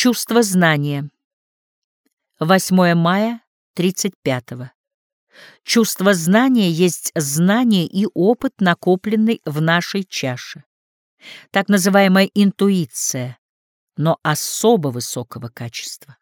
Чувство знания. 8 мая 35 -го. Чувство знания есть знание и опыт, накопленный в нашей чаше. Так называемая интуиция, но особо высокого качества.